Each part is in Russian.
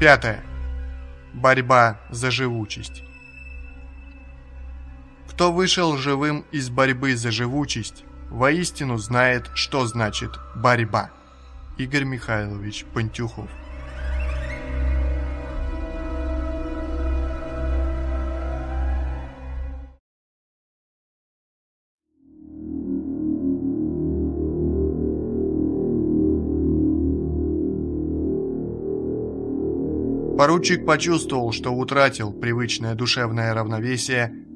Пятое. Борьба за живучесть. Кто вышел живым из борьбы за живучесть, воистину знает, что значит борьба. Игорь Михайлович Пантюхов Поручик почувствовал, что утратил привычное душевное равновесие,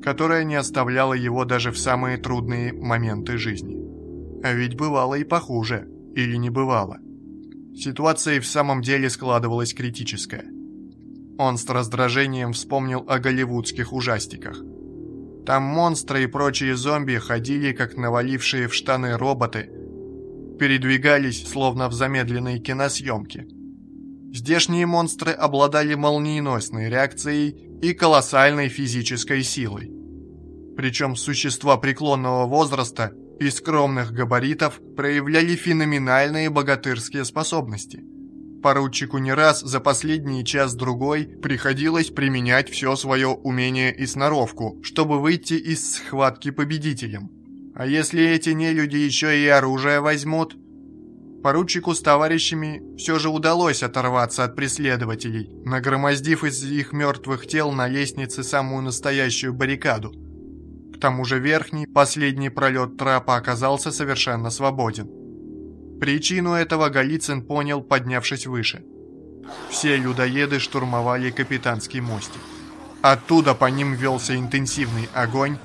которое не оставляло его даже в самые трудные моменты жизни. А ведь бывало и похуже, или не бывало. Ситуация и в самом деле складывалась критическая. Он с раздражением вспомнил о голливудских ужастиках. Там монстры и прочие зомби ходили, как навалившие в штаны роботы, передвигались, словно в замедленной киносъемке – Здешние монстры обладали молниеносной реакцией и колоссальной физической силой. Причем существа преклонного возраста и скромных габаритов проявляли феноменальные богатырские способности. Поручику не раз за последний час-другой приходилось применять все свое умение и сноровку, чтобы выйти из схватки победителем. А если эти нелюди еще и оружие возьмут – Поручику с товарищами все же удалось оторваться от преследователей, нагромоздив из их мертвых тел на лестнице самую настоящую баррикаду. К тому же верхний, последний пролет трапа оказался совершенно свободен. Причину этого Голицын понял, поднявшись выше. Все людоеды штурмовали капитанский мостик. Оттуда по ним велся интенсивный огонь,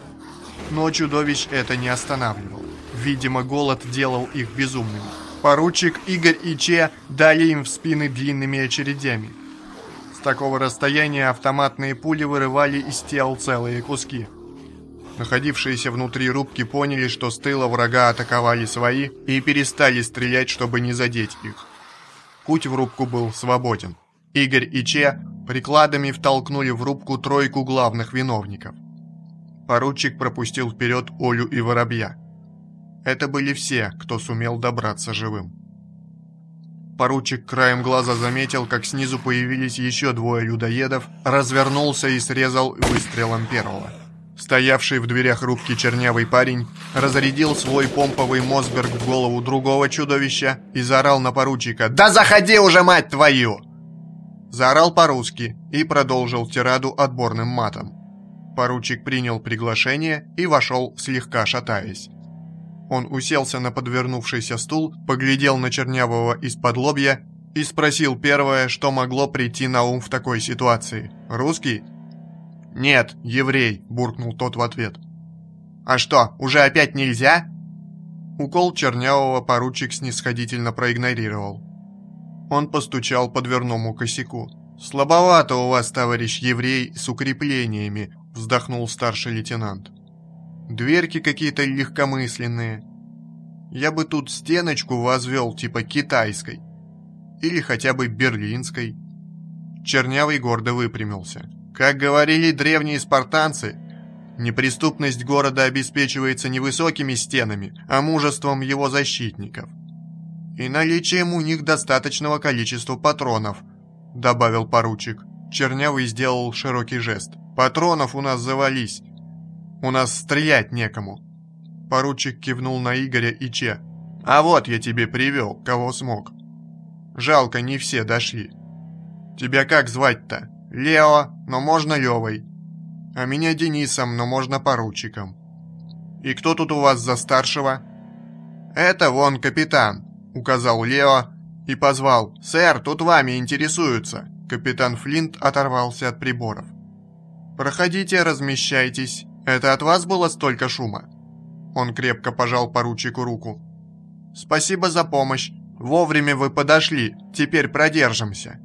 но чудовищ это не останавливало. Видимо, голод делал их безумными. Поручик Игорь и Че дали им в спины длинными очередями. С такого расстояния автоматные пули вырывали из тел целые куски. Находившиеся внутри рубки поняли, что с тыла врага атаковали свои и перестали стрелять, чтобы не задеть их. Путь в рубку был свободен. Игорь и Че прикладами втолкнули в рубку тройку главных виновников. Поручик пропустил вперед Олю и Воробья. Это были все, кто сумел добраться живым. Поручик краем глаза заметил, как снизу появились еще двое людоедов, развернулся и срезал выстрелом первого. Стоявший в дверях рубки чернявый парень разрядил свой помповый Мосберг в голову другого чудовища и заорал на поручика «Да заходи уже, мать твою!» Заорал по-русски и продолжил тираду отборным матом. Поручик принял приглашение и вошел, слегка шатаясь. Он уселся на подвернувшийся стул, поглядел на Чернявого из-под лобья и спросил первое, что могло прийти на ум в такой ситуации. «Русский?» «Нет, еврей», – буркнул тот в ответ. «А что, уже опять нельзя?» Укол Чернявого поручик снисходительно проигнорировал. Он постучал по дверному косяку. «Слабовато у вас, товарищ еврей, с укреплениями», – вздохнул старший лейтенант. Дверки какие-то легкомысленные. Я бы тут стеночку возвел, типа китайской. Или хотя бы берлинской. Чернявый гордо выпрямился. Как говорили древние спартанцы, неприступность города обеспечивается не высокими стенами, а мужеством его защитников. И наличием у них достаточного количества патронов, добавил поручик. Чернявый сделал широкий жест. Патронов у нас завались. У нас стрелять некому». Поручик кивнул на Игоря и Че. «А вот я тебе привел, кого смог. Жалко, не все дошли. Тебя как звать-то? Лео, но можно Левой. А меня Денисом, но можно поручиком. И кто тут у вас за старшего?» «Это вон капитан», — указал Лео и позвал. «Сэр, тут вами интересуются». Капитан Флинт оторвался от приборов. «Проходите, размещайтесь. «Это от вас было столько шума?» Он крепко пожал поручику руку. «Спасибо за помощь. Вовремя вы подошли. Теперь продержимся».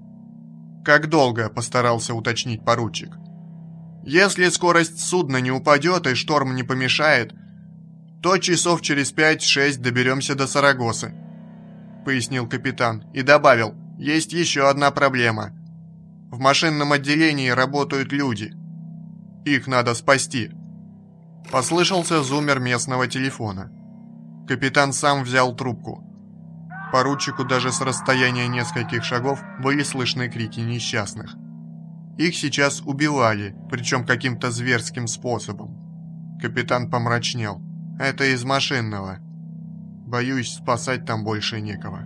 «Как долго?» – постарался уточнить поручик. «Если скорость судна не упадет и шторм не помешает, то часов через пять-шесть доберемся до Сарагосы», – пояснил капитан и добавил, «есть еще одна проблема. В машинном отделении работают люди. Их надо спасти». Послышался зумер местного телефона. Капитан сам взял трубку. Поручику даже с расстояния нескольких шагов были слышны крики несчастных. Их сейчас убивали, причем каким-то зверским способом. Капитан помрачнел. «Это из машинного. Боюсь, спасать там больше некого.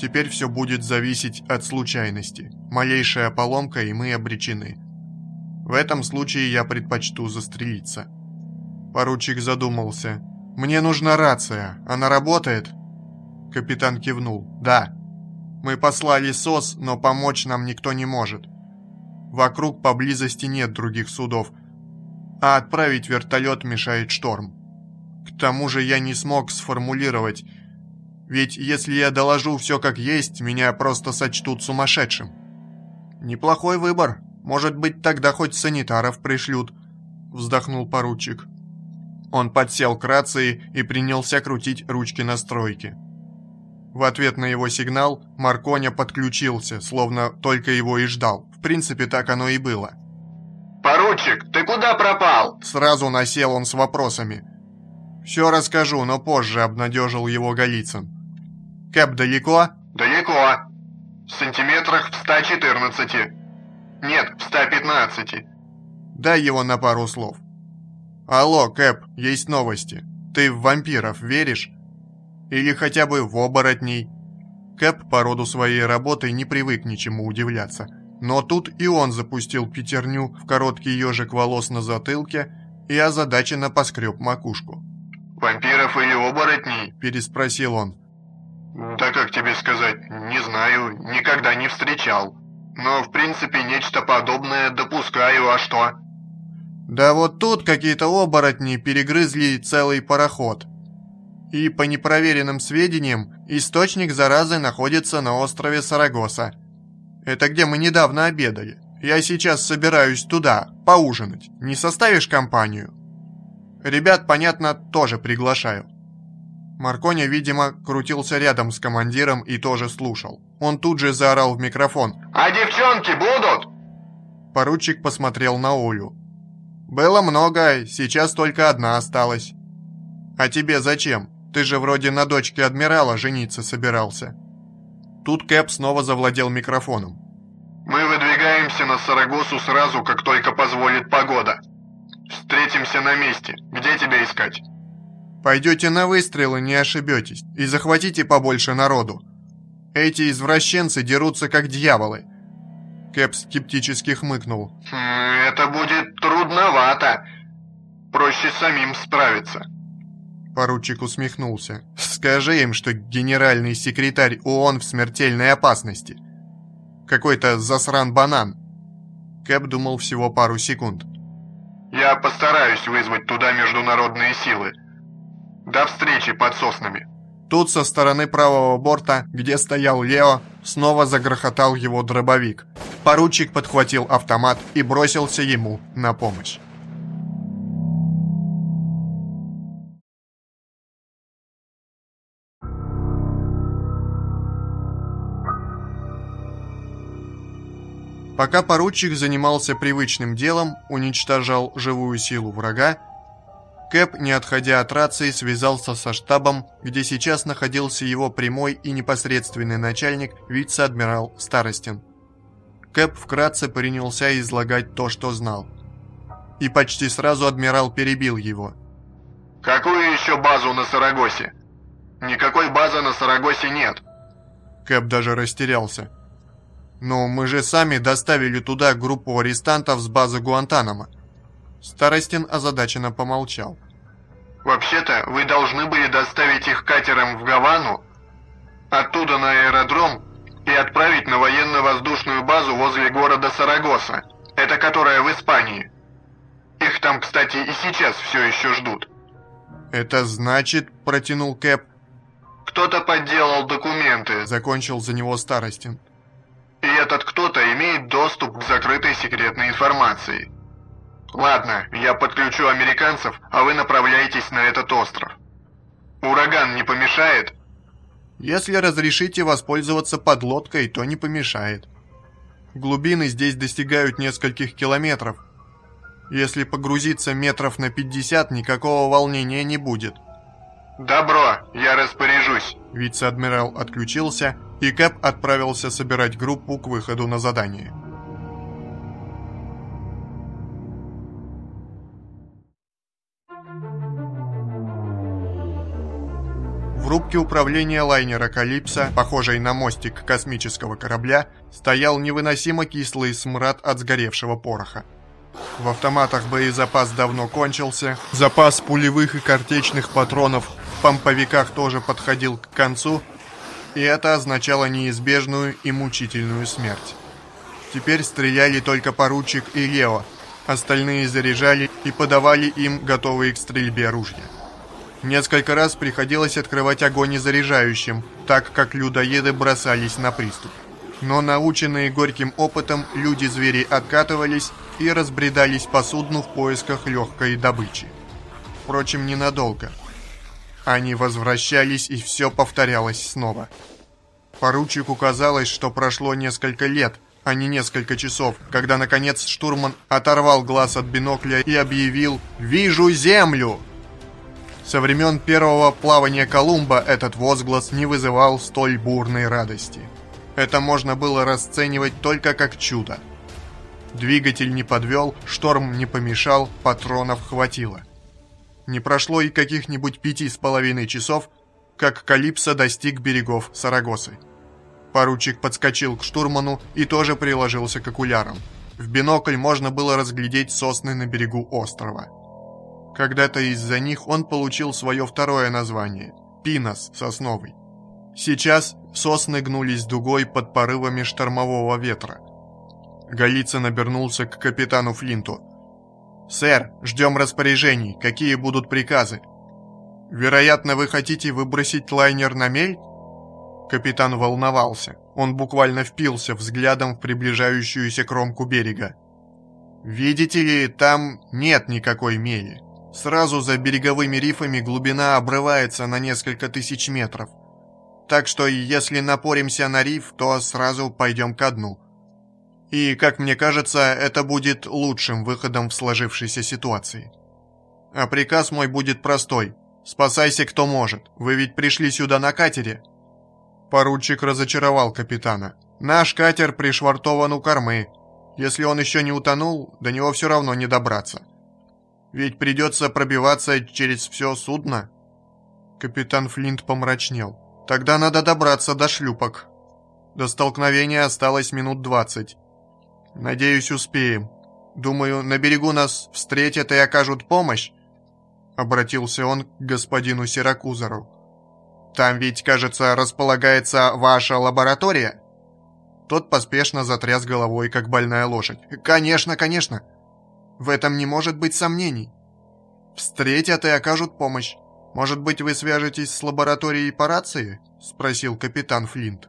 Теперь все будет зависеть от случайности. Малейшая поломка, и мы обречены. В этом случае я предпочту застрелиться». Поручик задумался. «Мне нужна рация. Она работает?» Капитан кивнул. «Да. Мы послали СОС, но помочь нам никто не может. Вокруг поблизости нет других судов, а отправить вертолет мешает шторм. К тому же я не смог сформулировать, ведь если я доложу все как есть, меня просто сочтут сумасшедшим. Неплохой выбор. Может быть, тогда хоть санитаров пришлют, вздохнул поручик. Он подсел к рации и принялся крутить ручки настройки. В ответ на его сигнал Марконя подключился, словно только его и ждал. В принципе, так оно и было. «Поручик, ты куда пропал?» Сразу насел он с вопросами. «Все расскажу, но позже», — обнадежил его Голицын. «Кэп далеко?» «Далеко. В сантиметрах в 114. Нет, в 115. Дай его на пару слов». «Алло, Кэп, есть новости. Ты в вампиров веришь?» Или хотя бы в оборотней. Кэп по роду своей работы не привык ничему удивляться. Но тут и он запустил пятерню в короткий ежик волос на затылке и озадаченно поскреб макушку. «Вампиров или оборотней?» – переспросил он. «Да как тебе сказать, не знаю, никогда не встречал. Но в принципе нечто подобное допускаю, а что?» «Да вот тут какие-то оборотни перегрызли целый пароход», и, по непроверенным сведениям, источник заразы находится на острове Сарагоса. Это где мы недавно обедали. Я сейчас собираюсь туда, поужинать. Не составишь компанию? Ребят, понятно, тоже приглашаю. Марконя, видимо, крутился рядом с командиром и тоже слушал. Он тут же заорал в микрофон. «А девчонки будут?» Поручик посмотрел на Олю. «Было много, сейчас только одна осталась». «А тебе зачем?» Ты же вроде на дочке адмирала жениться собирался». Тут Кэп снова завладел микрофоном. «Мы выдвигаемся на Сарагосу сразу, как только позволит погода. Встретимся на месте. Где тебя искать?» «Пойдете на выстрелы, не ошибетесь, и захватите побольше народу. Эти извращенцы дерутся как дьяволы». Кэп скептически хмыкнул. «Хм, «Это будет трудновато. Проще самим справиться». Поручик усмехнулся. «Скажи им, что генеральный секретарь ООН в смертельной опасности. Какой-то засран-банан». Кэп думал всего пару секунд. «Я постараюсь вызвать туда международные силы. До встречи под соснами». Тут со стороны правого борта, где стоял Лео, снова загрохотал его дробовик. Поручик подхватил автомат и бросился ему на помощь. Пока поручик занимался привычным делом, уничтожал живую силу врага, Кэп, не отходя от рации, связался со штабом, где сейчас находился его прямой и непосредственный начальник, вице-адмирал Старостин. Кэп вкратце принялся излагать то, что знал. И почти сразу адмирал перебил его. «Какую еще базу на Сарагосе? Никакой базы на Сарагосе нет». Кэп даже растерялся. «Но мы же сами доставили туда группу арестантов с базы Гуантанамо». Старостин озадаченно помолчал. «Вообще-то вы должны были доставить их катером в Гавану, оттуда на аэродром и отправить на военно-воздушную базу возле города Сарагоса, это которая в Испании. Их там, кстати, и сейчас все еще ждут». «Это значит...» – протянул Кэп. «Кто-то подделал документы», – закончил за него Старостин. И этот кто-то имеет доступ к закрытой секретной информации. Ладно, я подключу американцев, а вы направляйтесь на этот остров. Ураган не помешает? Если разрешите воспользоваться подлодкой, то не помешает. Глубины здесь достигают нескольких километров. Если погрузиться метров на 50, никакого волнения не будет. «Добро, я распоряжусь». Вице-адмирал отключился, и Кэп отправился собирать группу к выходу на задание. В рубке управления лайнера «Калипсо», похожей на мостик космического корабля, стоял невыносимо кислый смрад от сгоревшего пороха. В автоматах боезапас давно кончился, запас пулевых и картечных патронов в помповиках тоже подходил к концу, и это означало неизбежную и мучительную смерть. Теперь стреляли только поручик и Лео, остальные заряжали и подавали им готовые к стрельбе ружья. Несколько раз приходилось открывать огонь и заряжающим, так как людоеды бросались на приступ. Но наученные горьким опытом, люди-звери откатывались и разбредались по судну в поисках легкой добычи. Впрочем, ненадолго. Они возвращались, и все повторялось снова. Поручику казалось, что прошло несколько лет, а не несколько часов, когда, наконец, штурман оторвал глаз от бинокля и объявил «Вижу землю!» Со времен первого плавания Колумба этот возглас не вызывал столь бурной радости. Это можно было расценивать только как чудо. Двигатель не подвел, шторм не помешал, патронов хватило. Не прошло и каких-нибудь пяти с половиной часов, как Калипсо достиг берегов Сарагосы. Поручик подскочил к штурману и тоже приложился к окулярам. В бинокль можно было разглядеть сосны на берегу острова. Когда-то из-за них он получил свое второе название – Пинос сосновый. Сейчас сосны гнулись дугой под порывами штормового ветра. Голицын обернулся к капитану Флинту. «Сэр, ждем распоряжений. Какие будут приказы?» «Вероятно, вы хотите выбросить лайнер на мель?» Капитан волновался. Он буквально впился взглядом в приближающуюся кромку берега. «Видите ли, там нет никакой мели. Сразу за береговыми рифами глубина обрывается на несколько тысяч метров. Так что если напоримся на риф, то сразу пойдем ко дну. И, как мне кажется, это будет лучшим выходом в сложившейся ситуации. А приказ мой будет простой. Спасайся кто может. Вы ведь пришли сюда на катере. Поручик разочаровал капитана. Наш катер пришвартован у кормы. Если он еще не утонул, до него все равно не добраться. Ведь придется пробиваться через все судно. Капитан Флинт помрачнел. Тогда надо добраться до шлюпок. До столкновения осталось минут двадцать. Надеюсь, успеем. Думаю, на берегу нас встретят и окажут помощь. Обратился он к господину Сиракузеру. Там ведь, кажется, располагается ваша лаборатория? Тот поспешно затряс головой, как больная лошадь. «Конечно, конечно!» В этом не может быть сомнений. Встретят и окажут помощь. Может быть, вы свяжетесь с лабораторией по рации? Спросил капитан Флинт.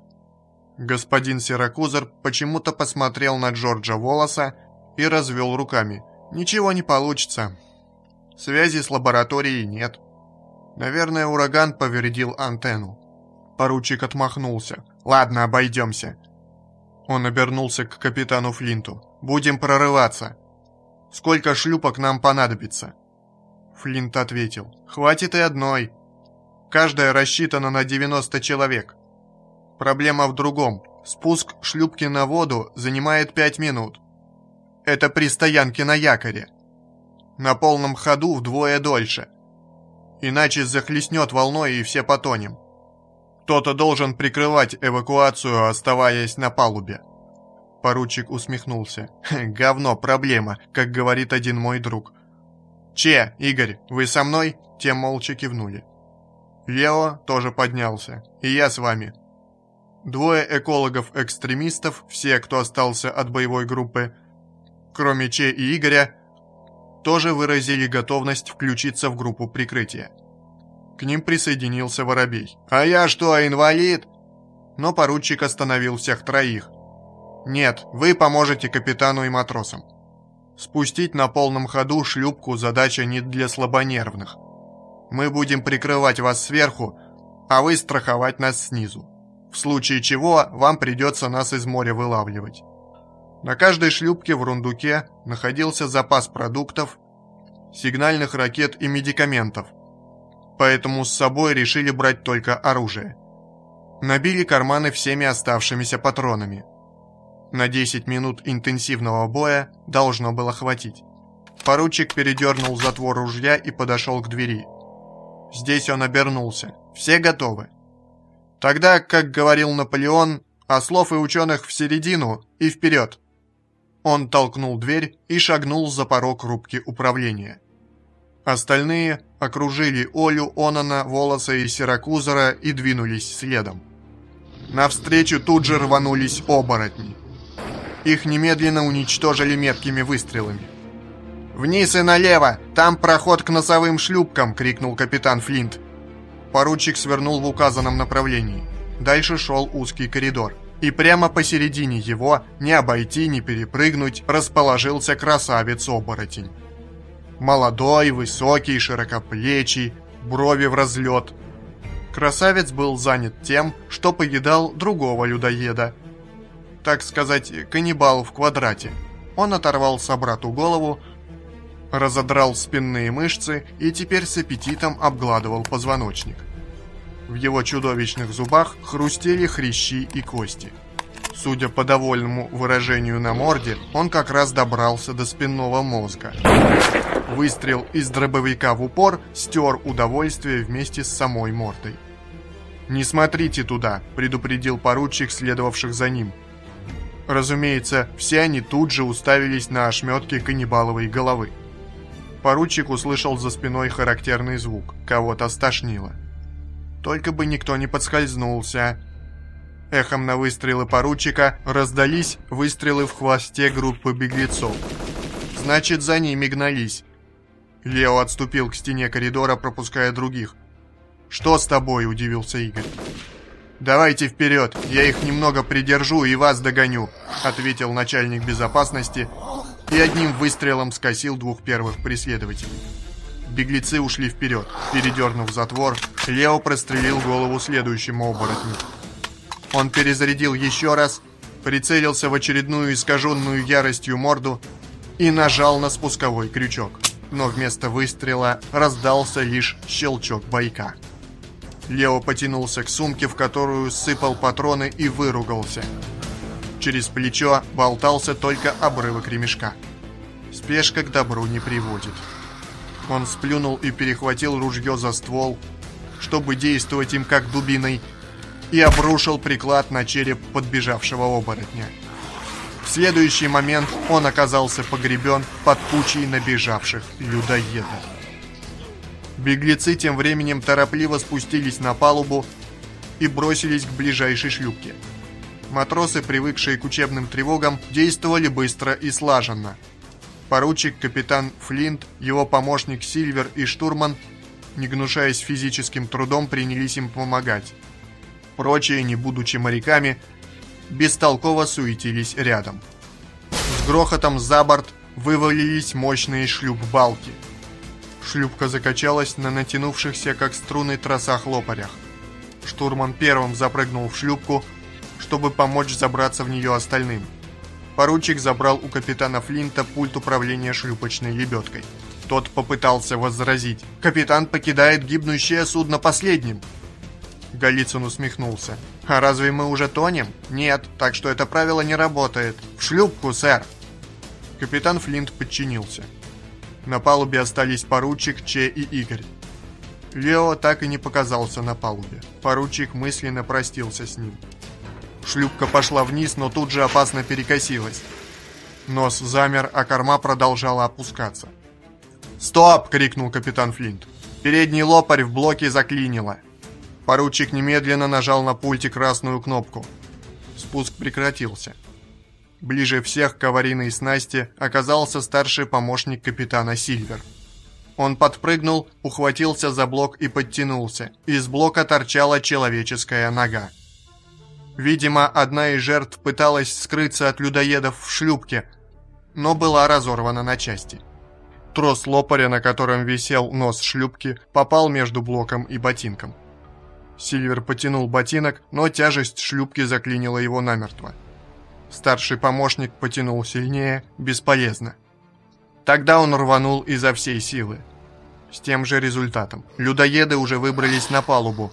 Господин Сиракузер почему-то посмотрел на Джорджа Волоса и развел руками. Ничего не получится. Связи с лабораторией нет. Наверное, ураган повредил антенну. Поручик отмахнулся. Ладно, обойдемся. Он обернулся к капитану Флинту. Будем прорываться. Сколько шлюпок нам понадобится?» Флинт ответил. «Хватит и одной. Каждая рассчитана на 90 человек. Проблема в другом. Спуск шлюпки на воду занимает 5 минут. Это при стоянке на якоре. На полном ходу вдвое дольше. Иначе захлестнет волной и все потонем. Кто-то должен прикрывать эвакуацию, оставаясь на палубе. Поручик усмехнулся. «Говно, проблема, как говорит один мой друг». «Че, Игорь, вы со мной?» Те молча кивнули. Лео тоже поднялся. «И я с вами». Двое экологов-экстремистов, все, кто остался от боевой группы, кроме Че и Игоря, тоже выразили готовность включиться в группу прикрытия. К ним присоединился Воробей. «А я что, инвалид?» Но поручик остановил всех троих. «Нет, вы поможете капитану и матросам». Спустить на полном ходу шлюпку задача не для слабонервных. Мы будем прикрывать вас сверху, а вы страховать нас снизу. В случае чего вам придется нас из моря вылавливать. На каждой шлюпке в рундуке находился запас продуктов, сигнальных ракет и медикаментов. поэтому с собой решили брать только оружие. Набили карманы всеми оставшимися патронами. На 10 минут интенсивного боя должно было хватить. Поручик передернул затвор ружья и подошел к двери. Здесь он обернулся. Все готовы. Тогда, как говорил Наполеон, ослов и ученых в середину и вперед. Он толкнул дверь и шагнул за порог рубки управления. Остальные окружили Олю, Онана, Волоса и Сиракузера и двинулись следом. Навстречу тут же рванулись оборотни. Их немедленно уничтожили меткими выстрелами. «Вниз и налево! Там проход к носовым шлюпкам!» — крикнул капитан Флинт. Поручик свернул в указанном направлении. Дальше шел узкий коридор. И прямо посередине его, не обойти, не перепрыгнуть, расположился красавец-оборотень. Молодой, высокий, широкоплечий, брови в разлет. Красавец был занят тем, что поедал другого людоеда. Так сказать, каннибал в квадрате. Он оторвал собрату голову, разодрал спинные мышцы и теперь с аппетитом обгладывал позвоночник. В его чудовищных зубах хрустели хрящи и кости. Судя по довольному выражению на морде, он как раз добрался до спинного мозга. Выстрел из дробовика в упор стер удовольствие вместе с самой мордой. «Не смотрите туда», — предупредил поручик, следовавших за ним. Разумеется, все они тут же уставились на ошметки каннибаловой головы. Поручик услышал за спиной характерный звук. Кого-то стошнило. Только бы никто не подскользнулся. Эхом на выстрелы поручика раздались выстрелы в хвосте группы беглецов. Значит, за ними гнались. Лео отступил к стене коридора, пропуская других. «Что с тобой?» – удивился Игорь. «Давайте вперед, я их немного придержу и вас догоню», – ответил начальник безопасности и одним выстрелом скосил двух первых преследователей. Беглецы ушли вперед. Передернув затвор, Лео прострелил голову следующему оборотню. Он перезарядил еще раз, прицелился в очередную искаженную яростью морду и нажал на спусковой крючок но вместо выстрела раздался лишь щелчок бойка. Лео потянулся к сумке, в которую сыпал патроны и выругался. Через плечо болтался только обрывок ремешка. Спешка к добру не приводит. Он сплюнул и перехватил ружье за ствол, чтобы действовать им как дубиной, и обрушил приклад на череп подбежавшего оборотня. В следующий момент он оказался погребен под кучей набежавших людоедов. Беглецы тем временем торопливо спустились на палубу и бросились к ближайшей шлюпке. Матросы, привыкшие к учебным тревогам, действовали быстро и слаженно. Поручик, капитан Флинт, его помощник Сильвер и штурман, не гнушаясь физическим трудом, принялись им помогать. Прочие, не будучи моряками, бестолково суетились рядом. С грохотом за борт вывалились мощные шлюп-балки. Шлюпка закачалась на натянувшихся, как струны, тросах лопарях. Штурман первым запрыгнул в шлюпку, чтобы помочь забраться в нее остальным. Поручик забрал у капитана Флинта пульт управления шлюпочной лебедкой. Тот попытался возразить. «Капитан покидает гибнущее судно последним!» Голицын усмехнулся. «А разве мы уже тонем?» «Нет, так что это правило не работает. В шлюпку, сэр!» Капитан Флинт подчинился. На палубе остались поручик, Че и Игорь. Лео так и не показался на палубе. Поручик мысленно простился с ним. Шлюпка пошла вниз, но тут же опасно перекосилась. Нос замер, а корма продолжала опускаться. «Стоп!» — крикнул капитан Флинт. «Передний лопарь в блоке заклинило. Поручик немедленно нажал на пульте красную кнопку. Спуск прекратился. Ближе всех к аварийной снасти оказался старший помощник капитана Сильвер. Он подпрыгнул, ухватился за блок и подтянулся. Из блока торчала человеческая нога. Видимо, одна из жертв пыталась скрыться от людоедов в шлюпке, но была разорвана на части. Трос лопаря, на котором висел нос шлюпки, попал между блоком и ботинком. Сильвер потянул ботинок, но тяжесть шлюпки заклинила его намертво. Старший помощник потянул сильнее, бесполезно. Тогда он рванул изо всей силы. С тем же результатом. Людоеды уже выбрались на палубу.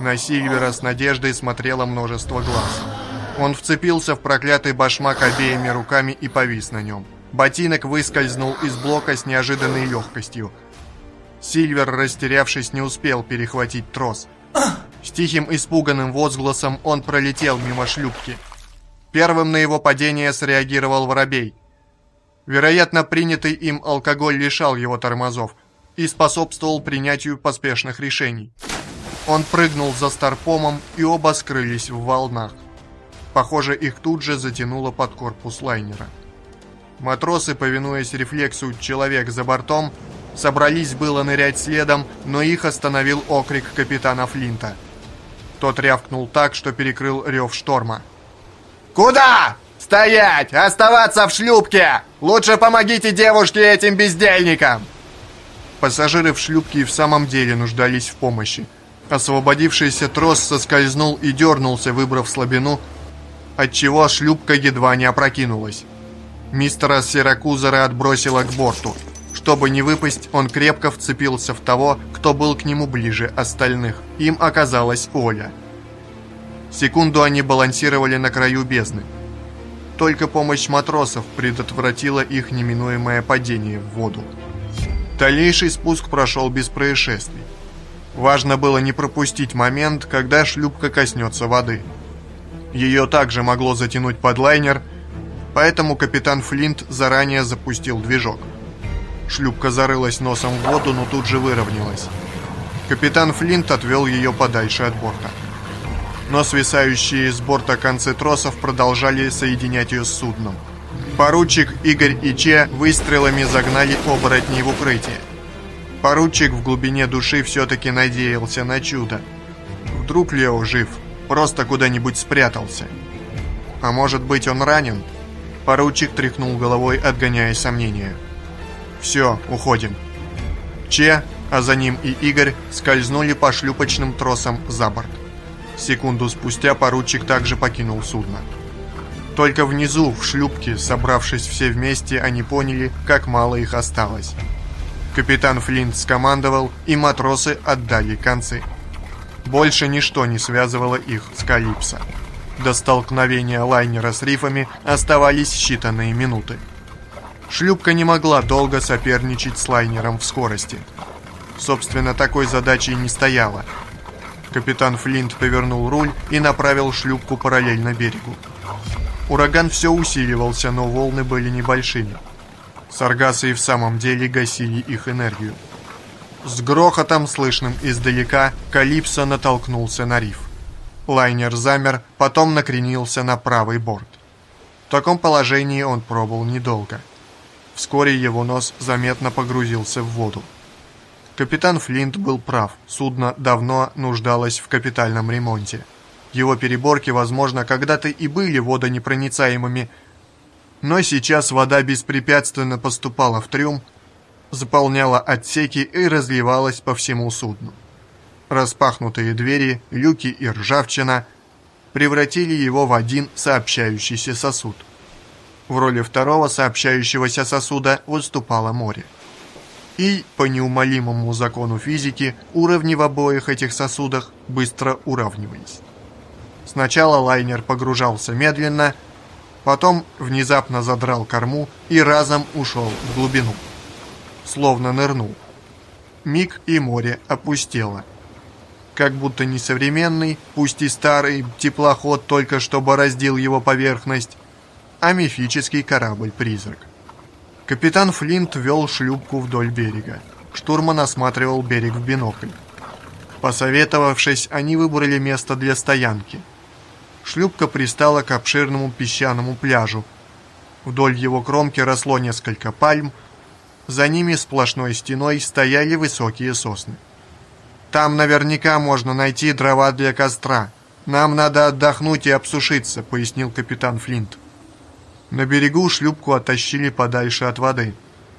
На Сильвера с надеждой смотрело множество глаз. Он вцепился в проклятый башмак обеими руками и повис на нем. Ботинок выскользнул из блока с неожиданной легкостью. Сильвер, растерявшись, не успел перехватить трос. С тихим испуганным возгласом он пролетел мимо шлюпки. Первым на его падение среагировал воробей. Вероятно, принятый им алкоголь лишал его тормозов и способствовал принятию поспешных решений. Он прыгнул за старпомом, и оба скрылись в волнах. Похоже, их тут же затянуло под корпус лайнера. Матросы, повинуясь рефлексу «человек за бортом», собрались было нырять следом, но их остановил окрик капитана Флинта. Тот рявкнул так, что перекрыл рев шторма. «Куда? Стоять! Оставаться в шлюпке! Лучше помогите девушке этим бездельникам!» Пассажиры в шлюпке и в самом деле нуждались в помощи. Освободившийся трос соскользнул и дернулся, выбрав слабину, отчего шлюпка едва не опрокинулась. Мистера Сиракузера отбросило к борту. Чтобы не выпасть, он крепко вцепился в того, кто был к нему ближе остальных. Им оказалась Оля. Секунду они балансировали на краю бездны. Только помощь матросов предотвратила их неминуемое падение в воду. Дальнейший спуск прошел без происшествий. Важно было не пропустить момент, когда шлюпка коснется воды. Ее также могло затянуть под лайнер, поэтому капитан Флинт заранее запустил движок. Шлюпка зарылась носом в воду, но тут же выровнялась. Капитан Флинт отвел ее подальше от борта. Но свисающие с борта концы тросов продолжали соединять ее с судном. Поручик Игорь и Че выстрелами загнали оборотней в укрытие. Поручик в глубине души все-таки надеялся на чудо. Вдруг Лео жив, просто куда-нибудь спрятался. А может быть он ранен? Поручик тряхнул головой, отгоняя сомнения. «Все, уходим». Че, а за ним и Игорь, скользнули по шлюпочным тросам за борт. Секунду спустя поручик также покинул судно. Только внизу, в шлюпке, собравшись все вместе, они поняли, как мало их осталось. Капитан Флинт скомандовал, и матросы отдали концы. Больше ничто не связывало их с Калипсо. До столкновения лайнера с рифами оставались считанные минуты. Шлюпка не могла долго соперничать с лайнером в скорости. Собственно, такой задачи не стояло. Капитан Флинт повернул руль и направил шлюпку параллельно берегу. Ураган все усиливался, но волны были небольшими. Саргасы и в самом деле гасили их энергию. С грохотом, слышным издалека, Калипсо натолкнулся на риф. Лайнер замер, потом накренился на правый борт. В таком положении он пробыл недолго. Вскоре его нос заметно погрузился в воду. Капитан Флинт был прав, судно давно нуждалось в капитальном ремонте. Его переборки, возможно, когда-то и были водонепроницаемыми, но сейчас вода беспрепятственно поступала в трюм, заполняла отсеки и разливалась по всему судну. Распахнутые двери, люки и ржавчина превратили его в один сообщающийся сосуд. В роли второго сообщающегося сосуда выступало море. И, по неумолимому закону физики, уровни в обоих этих сосудах быстро уравнивались. Сначала лайнер погружался медленно, Потом внезапно задрал корму и разом ушел в глубину. Словно нырнул. Миг и море опустело. Как будто несовременный, пусть и старый, теплоход только что бороздил его поверхность, а мифический корабль-призрак. Капитан Флинт вел шлюпку вдоль берега. Штурман осматривал берег в бинокль. Посоветовавшись, они выбрали место для стоянки – шлюпка пристала к обширному песчаному пляжу. Вдоль его кромки росло несколько пальм, за ними сплошной стеной стояли высокие сосны. «Там наверняка можно найти дрова для костра. Нам надо отдохнуть и обсушиться», — пояснил капитан Флинт. На берегу шлюпку оттащили подальше от воды.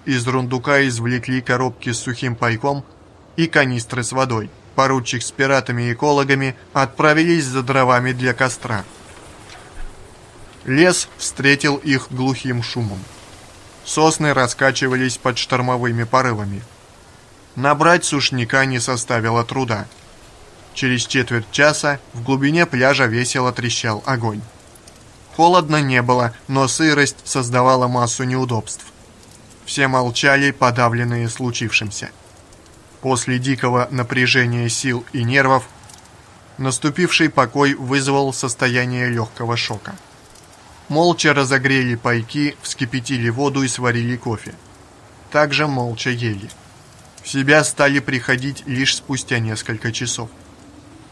Из рундука извлекли коробки с сухим пайком и канистры с водой поручик с пиратами и экологами отправились за дровами для костра. Лес встретил их глухим шумом. Сосны раскачивались под штормовыми порывами. Набрать сушняка не составило труда. Через четверть часа в глубине пляжа весело трещал огонь. Холодно не было, но сырость создавала массу неудобств. Все молчали, подавленные случившимся. После дикого напряжения сил и нервов наступивший покой вызвал состояние легкого шока. Молча разогрели пайки, вскипятили воду и сварили кофе. Также молча ели. В себя стали приходить лишь спустя несколько часов.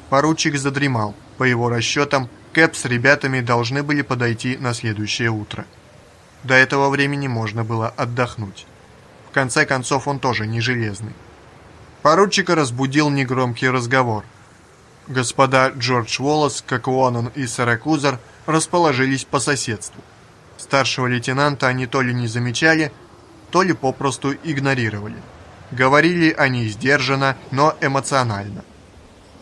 Поручик задремал. По его расчетам, Кэп с ребятами должны были подойти на следующее утро. До этого времени можно было отдохнуть. В конце концов, он тоже не железный. Поручика разбудил негромкий разговор. Господа Джордж Уоллес, Какуонан и Саракузер расположились по соседству. Старшего лейтенанта они то ли не замечали, то ли попросту игнорировали. Говорили они сдержанно, но эмоционально.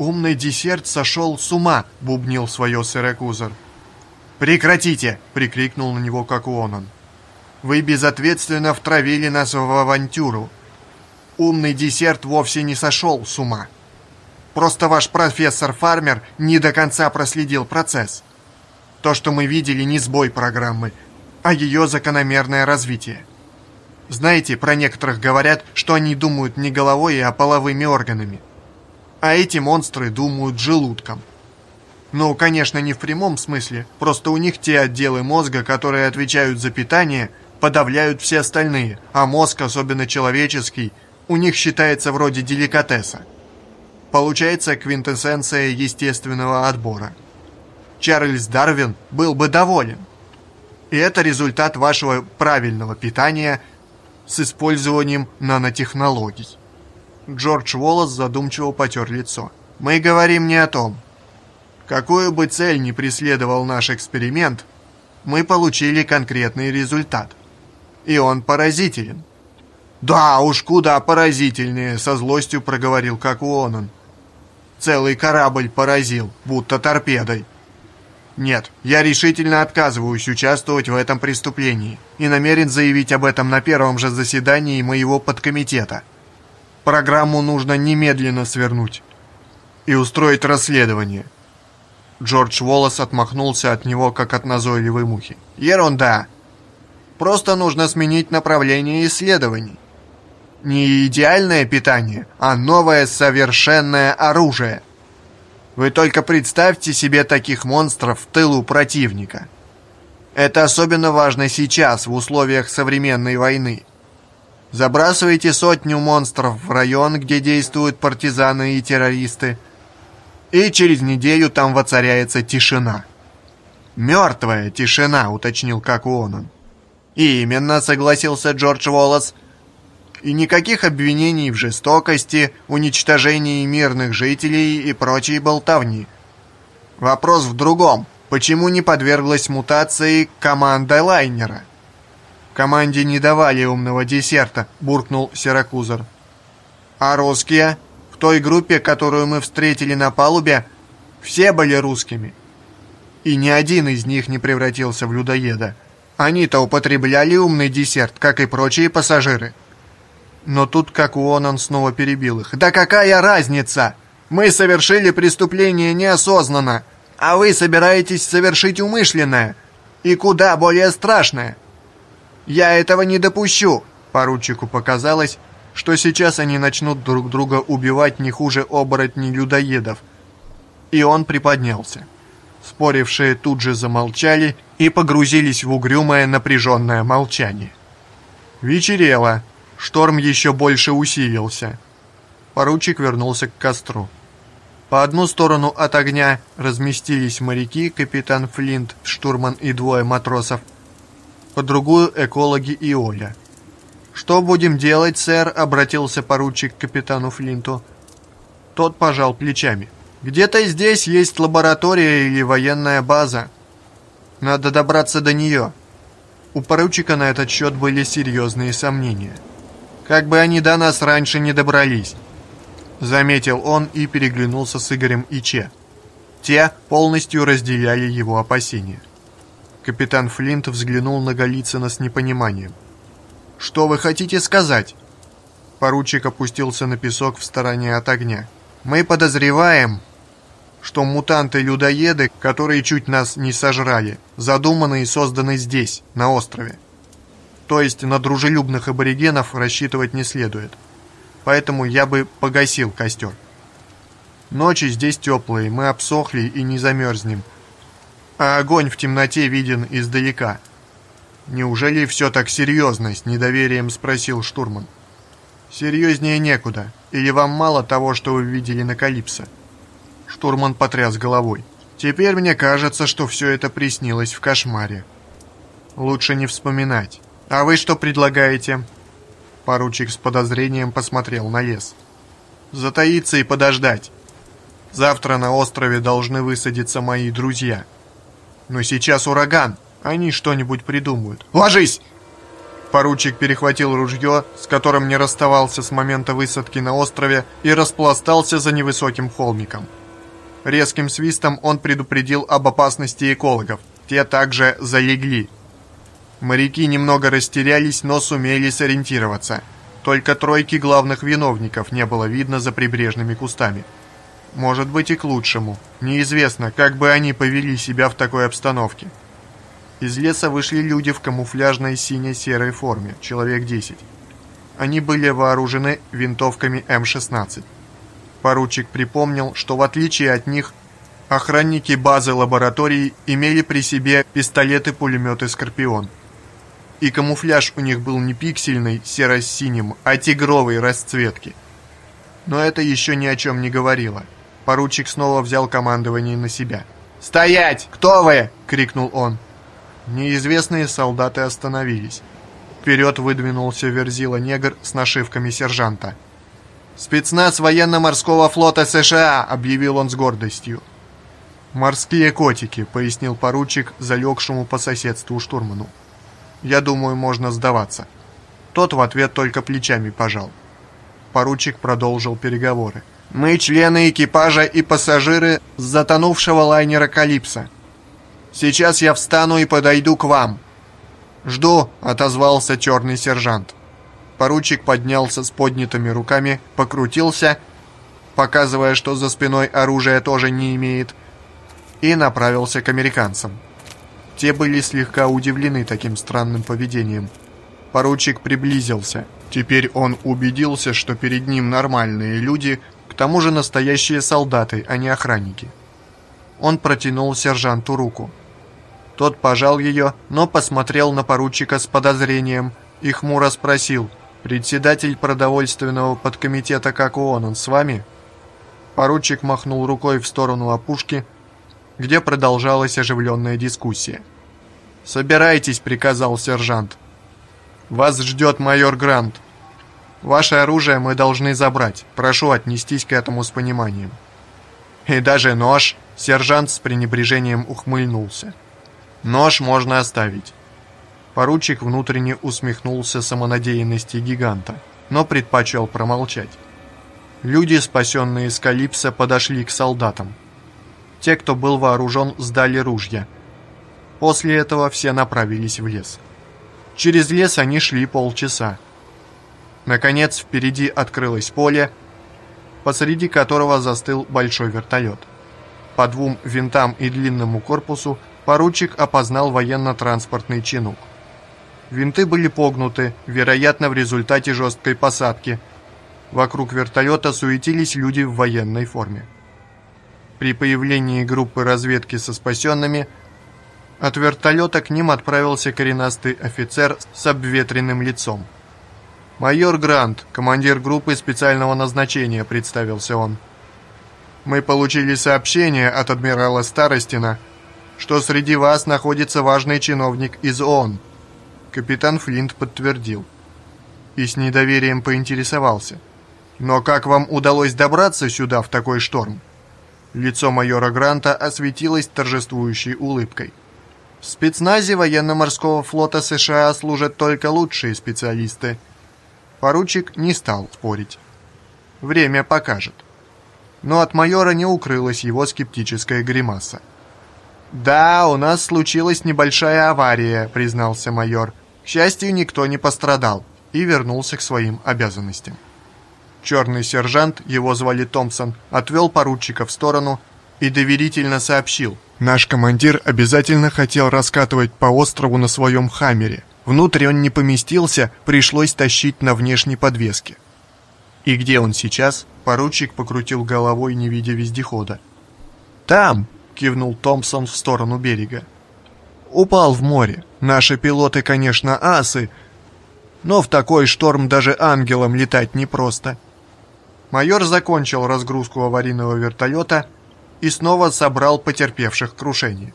«Умный десерт сошел с ума!» — бубнил свое Сиракузер. «Прекратите!» — прикрикнул на него Какуонан. «Вы безответственно втравили нас в авантюру. Умный десерт вовсе не сошел с ума. Просто ваш профессор Фармер не до конца проследил процесс. То, что мы видели, не сбой программы, а ее закономерное развитие. Знаете, про некоторых говорят, что они думают не головой, а половыми органами. А эти монстры думают желудком. Ну, конечно, не в прямом смысле, просто у них те отделы мозга, которые отвечают за питание, подавляют все остальные, а мозг, особенно человеческий, у них считается вроде деликатеса. Получается квинтэссенция естественного отбора. Чарльз Дарвин был бы доволен. И это результат вашего правильного питания с использованием нанотехнологий. Джордж Уоллес задумчиво потер лицо. Мы говорим не о том. Какую бы цель ни преследовал наш эксперимент, мы получили конкретный результат. И он поразителен. «Да уж, куда поразительнее!» — со злостью проговорил Какуонан. «Целый корабль поразил, будто торпедой. Нет, я решительно отказываюсь участвовать в этом преступлении и намерен заявить об этом на первом же заседании моего подкомитета. Программу нужно немедленно свернуть и устроить расследование. Джордж Уоллес отмахнулся от него, как от назойливой мухи. Ерунда. Просто нужно сменить направление исследований. Не идеальное питание, а новое совершенное оружие – вы только представьте себе таких монстров в тылу противника. Это особенно важно сейчас, в условиях современной войны. Забрасывайте сотню монстров в район, где действуют партизаны и террористы, и через неделю там воцаряется тишина. «Мертвая тишина», — уточнил Какуонан. «Именно», — согласился Джордж Уоллес, — и никаких обвинений в жестокости, уничтожении мирных жителей и прочей болтовни. Вопрос в другом. Почему не подверглась мутации команда лайнера? Команде не давали умного десерта, буркнул Сиракузер. А русские? В той группе, которую мы встретили на палубе, все были русскими. И ни один из них не превратился в людоеда. Они-то употребляли умный десерт, как и прочие пассажиры. Но тут как Уонан снова перебил их. «Да какая разница? Мы совершили преступление неосознанно, а вы собираетесь совершить умышленное и куда более страшное. Я этого не допущу!» Поручику показалось, что сейчас они начнут друг друга убивать не хуже оборотней-людоедов. И он приподнялся. Спорившие тут же замолчали и погрузились в угрюмое напряженное молчание. Вечерело. Шторм еще больше усилился. Поручик вернулся к костру. По одну сторону от огня разместились моряки, капитан Флинт, штурман и двое матросов. По другую – экологи и Оля. «Что будем делать, сэр?» – обратился поручик к капитану Флинту. Тот пожал плечами. «Где-то здесь есть лаборатория или военная база. Надо добраться до нее». У поручика на этот счет были серьезные сомнения – как бы они до нас раньше не добрались. Заметил он и переглянулся с Игорем и Че. Те полностью разделяли его опасения. Капитан Флинт взглянул на Голицына с непониманием. «Что вы хотите сказать?» Поручик опустился на песок в стороне от огня. «Мы подозреваем, что мутанты-людоеды, которые чуть нас не сожрали, задуманы и созданы здесь, на острове. То есть на дружелюбных аборигенов рассчитывать не следует. Поэтому я бы погасил костер. Ночи здесь теплые, мы обсохли и не замерзнем. А огонь в темноте виден издалека. Неужели все так серьезно? С недоверием спросил штурман. Серьезнее некуда. Или вам мало того, что вы видели на Калипсо? Штурман потряс головой. Теперь мне кажется, что все это приснилось в кошмаре. Лучше не вспоминать. А вы что предлагаете? Поручик с подозрением посмотрел на лес. Затаиться и подождать. Завтра на острове должны высадиться мои друзья. Но сейчас ураган. Они что-нибудь придумают. Ложись! Поручик перехватил ружье, с которым не расставался с момента высадки на острове, и распластался за невысоким холмиком. Резким свистом он предупредил об опасности экологов. Те также залегли. Моряки немного растерялись, но сумели сориентироваться. Только тройки главных виновников не было видно за прибрежными кустами. Может быть и к лучшему. Неизвестно, как бы они повели себя в такой обстановке. Из леса вышли люди в камуфляжной сине-серой форме, человек 10. Они были вооружены винтовками М-16. Поручик припомнил, что в отличие от них, охранники базы лаборатории имели при себе пистолеты-пулеметы «Скорпион». И камуфляж у них был не пиксельный, серо-синим, а тигровой расцветки. Но это еще ни о чем не говорило. Поручик снова взял командование на себя. «Стоять! Кто вы?» — крикнул он. Неизвестные солдаты остановились. Вперед выдвинулся Верзила-негр с нашивками сержанта. «Спецназ военно-морского флота США!» — объявил он с гордостью. «Морские котики», — пояснил поручик, залегшему по соседству штурману. «Я думаю, можно сдаваться». Тот в ответ только плечами пожал. Поручик продолжил переговоры. «Мы члены экипажа и пассажиры затонувшего лайнера «Калипсо». Сейчас я встану и подойду к вам». «Жду», — отозвался черный сержант. Поручик поднялся с поднятыми руками, покрутился, показывая, что за спиной оружия тоже не имеет, и направился к американцам. Те были слегка удивлены таким странным поведением. Поручик приблизился. Теперь он убедился, что перед ним нормальные люди, к тому же настоящие солдаты, а не охранники. Он протянул сержанту руку. Тот пожал ее, но посмотрел на поручика с подозрением и хмуро спросил, «Председатель продовольственного подкомитета как ООН, он с вами?» Поручик махнул рукой в сторону опушки, где продолжалась оживленная дискуссия. «Собирайтесь», — приказал сержант. «Вас ждет майор Грант. Ваше оружие мы должны забрать. Прошу отнестись к этому с пониманием». «И даже нож», — сержант с пренебрежением ухмыльнулся. Нож можно оставить. Поручик внутренне усмехнулся самонадеянности гиганта, но предпочел промолчать. Люди, спасенные из Калипса, подошли к солдатам. Те, кто был вооружен, сдали ружья. После этого все направились в лес. Через лес они шли полчаса. Наконец, впереди открылось поле, посреди которого застыл большой вертолет. По двум винтам и длинному корпусу поручик опознал военно-транспортный чинук. Винты были погнуты, вероятно, в результате жесткой посадки. Вокруг вертолета суетились люди в военной форме. При появлении группы разведки со спасенными от вертолета к ним отправился коренастый офицер с обветренным лицом. «Майор Грант, командир группы специального назначения», — представился он. «Мы получили сообщение от адмирала Старостина, что среди вас находится важный чиновник из ООН. Капитан Флинт подтвердил. И с недоверием поинтересовался. Но как вам удалось добраться сюда в такой шторм? Лицо майора Гранта осветилось торжествующей улыбкой. В спецназе военно-морского флота США служат только лучшие специалисты. Поручик не стал спорить. Время покажет. Но от майора не укрылась его скептическая гримаса. «Да, у нас случилась небольшая авария», — признался майор. К счастью, никто не пострадал и вернулся к своим обязанностям. Черный сержант, его звали Томпсон, отвел поручика в сторону и доверительно сообщил. Наш командир обязательно хотел раскатывать по острову на своем хаммере. Внутрь он не поместился, пришлось тащить на внешней подвеске. «И где он сейчас?» Поручик покрутил головой, не видя вездехода. «Там!» — кивнул Томпсон в сторону берега. «Упал в море. Наши пилоты, конечно, асы, но в такой шторм даже ангелам летать непросто». Майор закончил разгрузку аварийного вертолета и снова собрал потерпевших крушение.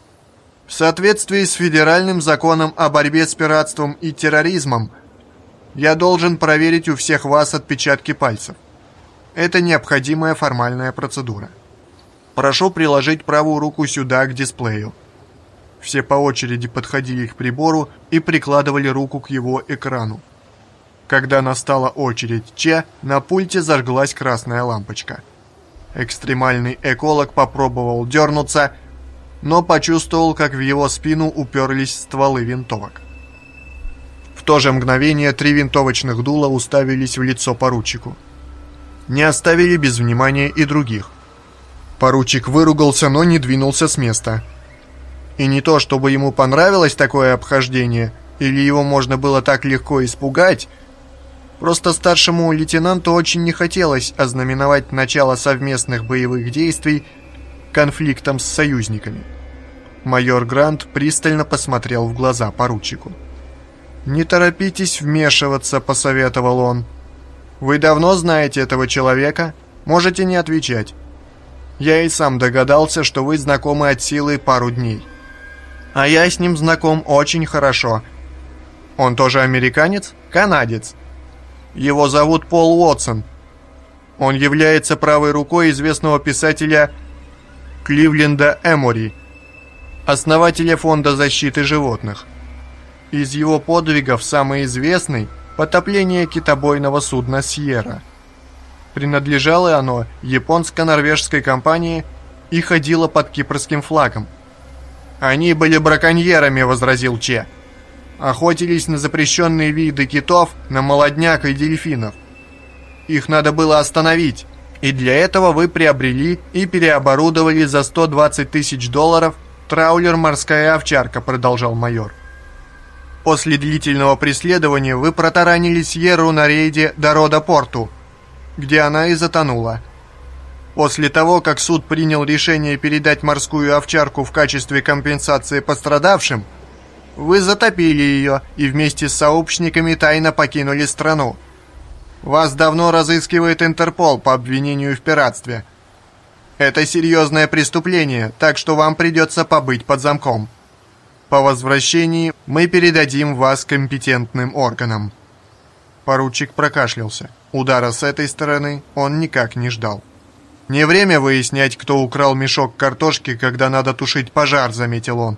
В соответствии с федеральным законом о борьбе с пиратством и терроризмом, я должен проверить у всех вас отпечатки пальцев. Это необходимая формальная процедура. Прошу приложить правую руку сюда, к дисплею. Все по очереди подходили к прибору и прикладывали руку к его экрану. Когда настала очередь Че, на пульте зажглась красная лампочка. Экстремальный эколог попробовал дернуться, но почувствовал, как в его спину уперлись стволы винтовок. В то же мгновение три винтовочных дула уставились в лицо поручику. Не оставили без внимания и других. Поручик выругался, но не двинулся с места. И не то, чтобы ему понравилось такое обхождение, или его можно было так легко испугать, Просто старшему лейтенанту очень не хотелось ознаменовать начало совместных боевых действий конфликтом с союзниками. Майор Грант пристально посмотрел в глаза поручику. «Не торопитесь вмешиваться», — посоветовал он. «Вы давно знаете этого человека? Можете не отвечать. Я и сам догадался, что вы знакомы от силы пару дней. А я с ним знаком очень хорошо. Он тоже американец? Канадец. Его зовут Пол Уотсон. Он является правой рукой известного писателя Кливленда Эмори, основателя Фонда защиты животных. Из его подвигов самый известный – потопление китобойного судна «Сьерра». Принадлежало оно японско-норвежской компании и ходило под кипрским флагом. «Они были браконьерами», – возразил Че охотились на запрещенные виды китов, на молодняк и дельфинов. Их надо было остановить, и для этого вы приобрели и переоборудовали за 120 тысяч долларов траулер «Морская овчарка», продолжал майор. После длительного преследования вы протаранили Сьерру на рейде до Рода-Порту, где она и затонула. После того, как суд принял решение передать морскую овчарку в качестве компенсации пострадавшим, вы затопили ее и вместе с сообщниками тайно покинули страну. Вас давно разыскивает Интерпол по обвинению в пиратстве. Это серьезное преступление, так что вам придется побыть под замком. По возвращении мы передадим вас компетентным органам». Поручик прокашлялся. Удара с этой стороны он никак не ждал. «Не время выяснять, кто украл мешок картошки, когда надо тушить пожар», — заметил он.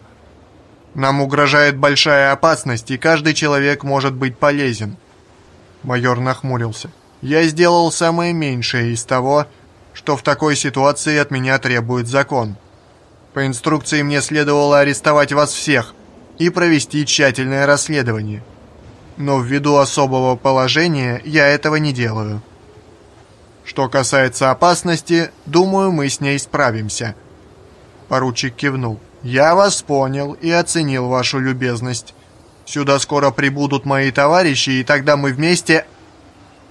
Нам угрожает большая опасность, и каждый человек может быть полезен». Майор нахмурился. «Я сделал самое меньшее из того, что в такой ситуации от меня требует закон. По инструкции мне следовало арестовать вас всех и провести тщательное расследование. Но ввиду особого положения я этого не делаю. Что касается опасности, думаю, мы с ней справимся». Поручик кивнул. «Я вас понял и оценил вашу любезность. Сюда скоро прибудут мои товарищи, и тогда мы вместе...»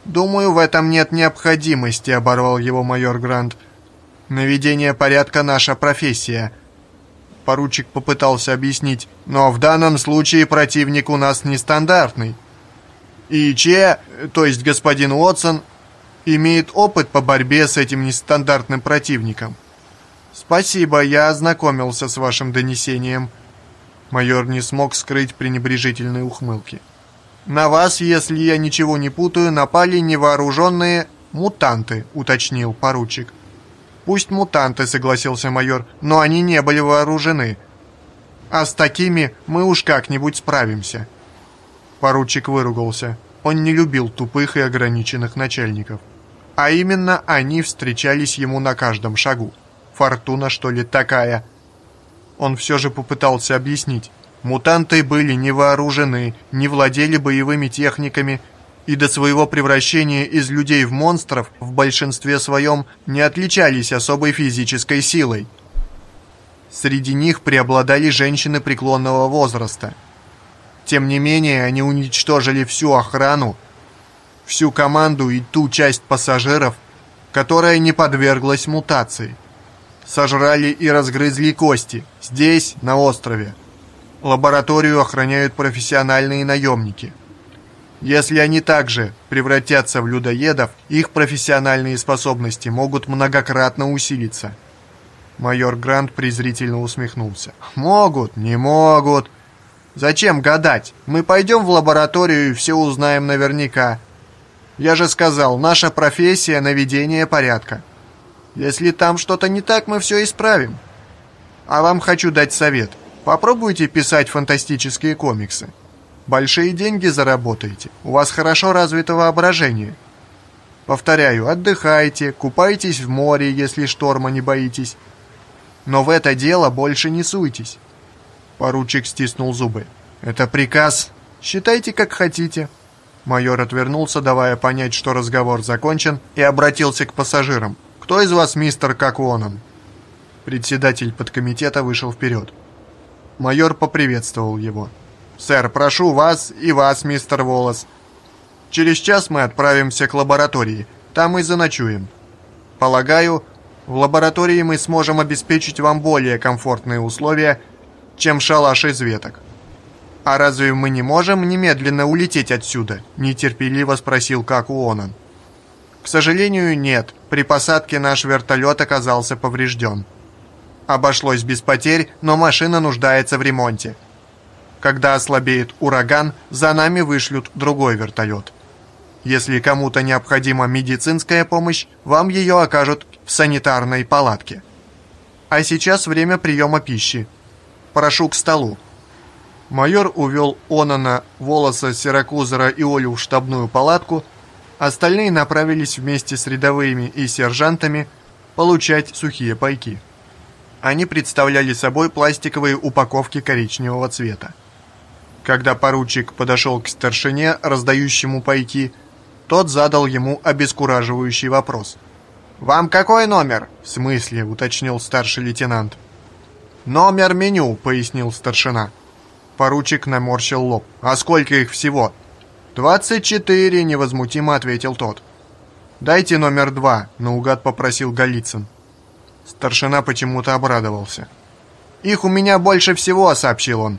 «Думаю, в этом нет необходимости», — оборвал его майор Грант. «Наведение порядка — наша профессия». Поручик попытался объяснить, «но в данном случае противник у нас нестандартный. И Че, то есть господин Уотсон, имеет опыт по борьбе с этим нестандартным противником». «Спасибо, я ознакомился с вашим донесением». Майор не смог скрыть пренебрежительные ухмылки. «На вас, если я ничего не путаю, напали невооруженные мутанты», — уточнил поручик. «Пусть мутанты», — согласился майор, — «но они не были вооружены. А с такими мы уж как-нибудь справимся». Поручик выругался. Он не любил тупых и ограниченных начальников. А именно они встречались ему на каждом шагу фортуна, что ли, такая?» Он все же попытался объяснить. Мутанты были не вооружены, не владели боевыми техниками и до своего превращения из людей в монстров в большинстве своем не отличались особой физической силой. Среди них преобладали женщины преклонного возраста. Тем не менее, они уничтожили всю охрану, всю команду и ту часть пассажиров, которая не подверглась мутации. Сожрали и разгрызли кости здесь, на острове. Лабораторию охраняют профессиональные наемники – если они также превратятся в людоедов, их профессиональные способности могут многократно усилиться. Майор Грант презрительно усмехнулся. «Могут, не могут. Зачем гадать? Мы пойдем в лабораторию и все узнаем наверняка. Я же сказал, наша профессия — наведение порядка. Если там что-то не так, мы все исправим. А вам хочу дать совет. Попробуйте писать фантастические комиксы. Большие деньги заработаете. У вас хорошо развито воображение. Повторяю, отдыхайте, купайтесь в море, если шторма не боитесь. Но в это дело больше не суйтесь. Поручик стиснул зубы. Это приказ. Считайте, как хотите. Майор отвернулся, давая понять, что разговор закончен, и обратился к пассажирам. «Кто из вас мистер Какуоном?» Председатель подкомитета вышел вперед. Майор поприветствовал его. «Сэр, прошу вас и вас, мистер Волос. Через час мы отправимся к лаборатории. Там и заночуем. Полагаю, в лаборатории мы сможем обеспечить вам более комфортные условия, чем шалаш из веток». «А разве мы не можем немедленно улететь отсюда?» – нетерпеливо спросил Какуонан. «К сожалению, нет. При посадке наш вертолет оказался поврежден. Обошлось без потерь, но машина нуждается в ремонте. Когда ослабеет ураган, за нами вышлют другой вертолет. Если кому-то необходима медицинская помощь, вам ее окажут в санитарной палатке. А сейчас время приема пищи. Прошу к столу. Майор увел Онана, Волоса, Сиракузера и Олю в штабную палатку, остальные направились вместе с рядовыми и сержантами получать сухие пайки. Они представляли собой пластиковые упаковки коричневого цвета. Когда поручик подошел к старшине, раздающему пайки, тот задал ему обескураживающий вопрос. «Вам какой номер?» «В смысле?» — уточнил старший лейтенант. «Номер меню», — пояснил старшина. Поручик наморщил лоб. «А сколько их всего?» «Двадцать четыре», — невозмутимо ответил тот. «Дайте номер два», — наугад попросил Голицын. Старшина почему-то обрадовался. «Их у меня больше всего», — сообщил он.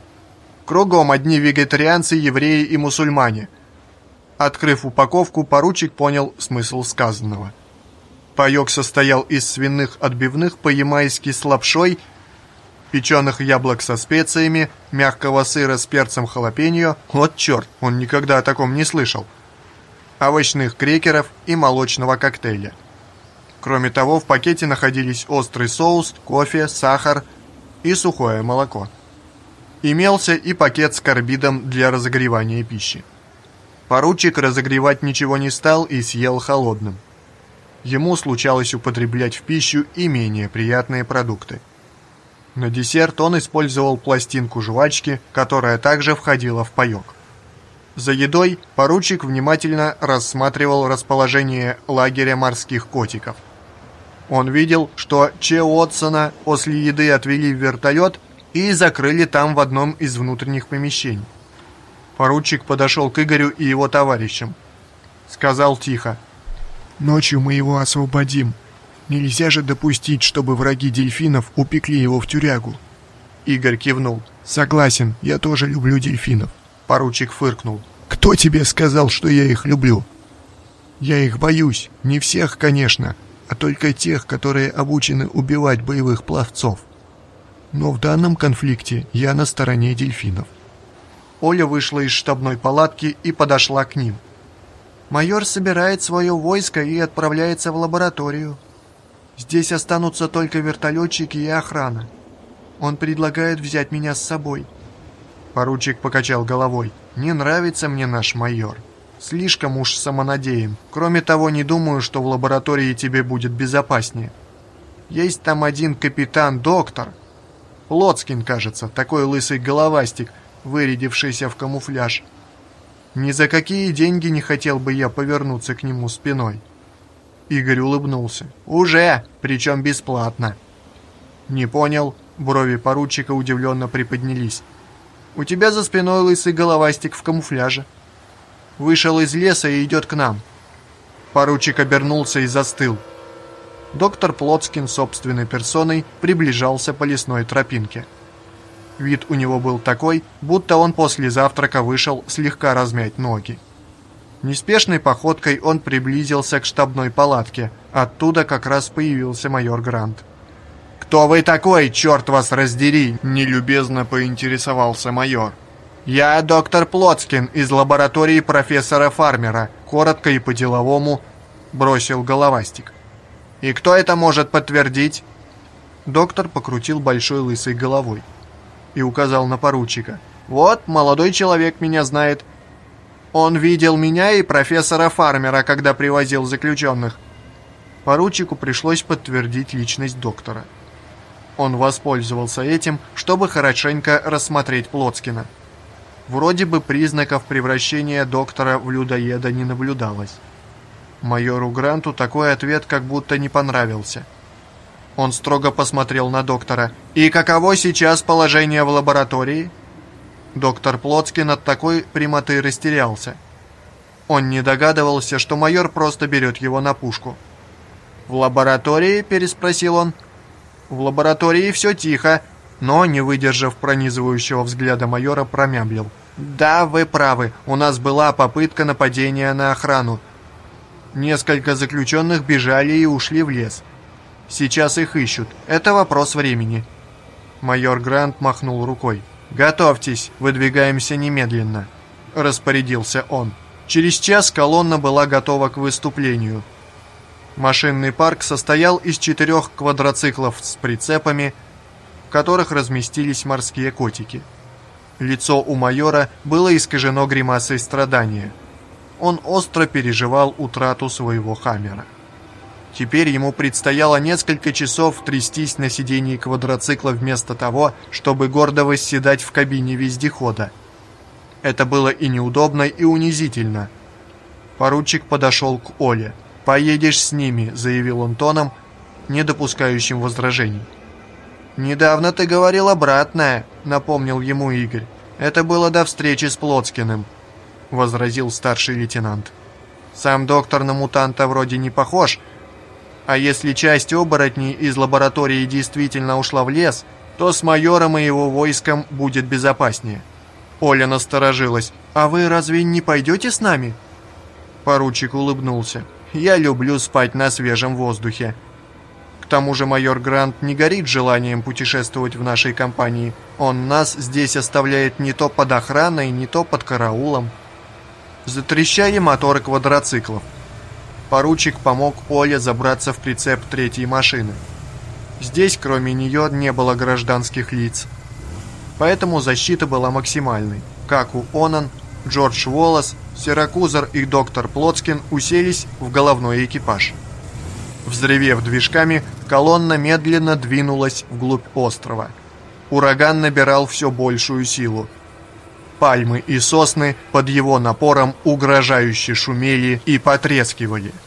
Кругом одни вегетарианцы, евреи и мусульмане. Открыв упаковку, поручик понял смысл сказанного. Паёк состоял из свиных отбивных по-ямайски с лапшой, печеных яблок со специями, мягкого сыра с перцем халапеньо, вот черт, он никогда о таком не слышал, овощных крекеров и молочного коктейля. Кроме того, в пакете находились острый соус, кофе, сахар и сухое молоко. Имелся и пакет с карбидом для разогревания пищи. Поручик разогревать ничего не стал и съел холодным. Ему случалось употреблять в пищу и менее приятные продукты. На десерт он использовал пластинку жвачки, которая также входила в паёк. За едой поручик внимательно рассматривал расположение лагеря морских котиков. Он видел, что Че Уотсона после еды отвели в вертолет и закрыли там в одном из внутренних помещений. Поручик подошел к Игорю и его товарищам. Сказал тихо. «Ночью мы его освободим. Нельзя же допустить, чтобы враги дельфинов упекли его в тюрягу». Игорь кивнул. «Согласен, я тоже люблю дельфинов». Поручик фыркнул. «Кто тебе сказал, что я их люблю?» «Я их боюсь. Не всех, конечно, а только тех, которые обучены убивать боевых пловцов. Но в данном конфликте я на стороне дельфинов. Оля вышла из штабной палатки и подошла к ним. Майор собирает свое войско и отправляется в лабораторию. Здесь останутся только вертолетчики и охрана. Он предлагает взять меня с собой. Поручик покачал головой. Не нравится мне наш майор. Слишком уж самонадеян. Кроме того, не думаю, что в лаборатории тебе будет безопаснее. Есть там один капитан-доктор, Лоцкин, кажется, такой лысый головастик, вырядившийся в камуфляж. Ни за какие деньги не хотел бы я повернуться к нему спиной. Игорь улыбнулся. «Уже, причем бесплатно». «Не понял». Брови поручика удивленно приподнялись. «У тебя за спиной лысый головастик в камуфляже. Вышел из леса и идет к нам». Поручик обернулся и застыл. Доктор Плотскин собственной персоной приближался по лесной тропинке. Вид у него был такой, будто он после завтрака вышел слегка размять ноги. Неспешной походкой он приблизился к штабной палатке. Оттуда как раз появился майор Грант. «Кто вы такой, черт вас раздери?» – нелюбезно поинтересовался майор. «Я доктор Плотскин из лаборатории профессора Фармера», – коротко и по-деловому бросил головастик. «И кто это может подтвердить?» Доктор покрутил большой лысой головой и указал на поручика. «Вот, молодой человек меня знает. Он видел меня и профессора Фармера, когда привозил заключенных». Поручику пришлось подтвердить личность доктора. Он воспользовался этим, чтобы хорошенько рассмотреть Плотскина. Вроде бы признаков превращения доктора в людоеда не наблюдалось. Майору Гранту такой ответ как будто не понравился. Он строго посмотрел на доктора. «И каково сейчас положение в лаборатории?» Доктор Плотскин от такой прямоты растерялся. Он не догадывался, что майор просто берет его на пушку. «В лаборатории?» – переспросил он. В лаборатории все тихо, но, не выдержав пронизывающего взгляда майора, промямлил. «Да, вы правы, у нас была попытка нападения на охрану. Несколько заключенных бежали и ушли в лес. Сейчас их ищут, это вопрос времени». Майор Грант махнул рукой. «Готовьтесь, выдвигаемся немедленно», – распорядился он. Через час колонна была готова к выступлению – Машинный парк состоял из четырех квадроциклов с прицепами, в которых разместились морские котики. Лицо у майора было искажено гримасой страдания. Он остро переживал утрату своего хаммера. Теперь ему предстояло несколько часов трястись на сидении квадроцикла вместо того, чтобы гордо восседать в кабине вездехода. Это было и неудобно, и унизительно. Поручик подошел к Оле. «Поедешь с ними», — заявил он тоном, не допускающим возражений. «Недавно ты говорил обратное», — напомнил ему Игорь. «Это было до встречи с Плотскиным», — возразил старший лейтенант. «Сам доктор на мутанта вроде не похож, а если часть оборотней из лаборатории действительно ушла в лес, то с майором и его войском будет безопаснее». Оля насторожилась. «А вы разве не пойдете с нами?» Поручик улыбнулся. Я люблю спать на свежем воздухе. К тому же майор Грант не горит желанием путешествовать в нашей компании. Он нас здесь оставляет не то под охраной, не то под караулом. Затрещали моторы квадроциклов. Поручик помог Оле забраться в прицеп третьей машины. Здесь, кроме нее, не было гражданских лиц. Поэтому защита была максимальной, как у Онан, Джордж Уоллес, Сиракузер и доктор Плотскин уселись в головной экипаж. Взревев движками, колонна медленно двинулась вглубь острова. Ураган набирал все большую силу. Пальмы и сосны под его напором угрожающе шумели и потрескивали –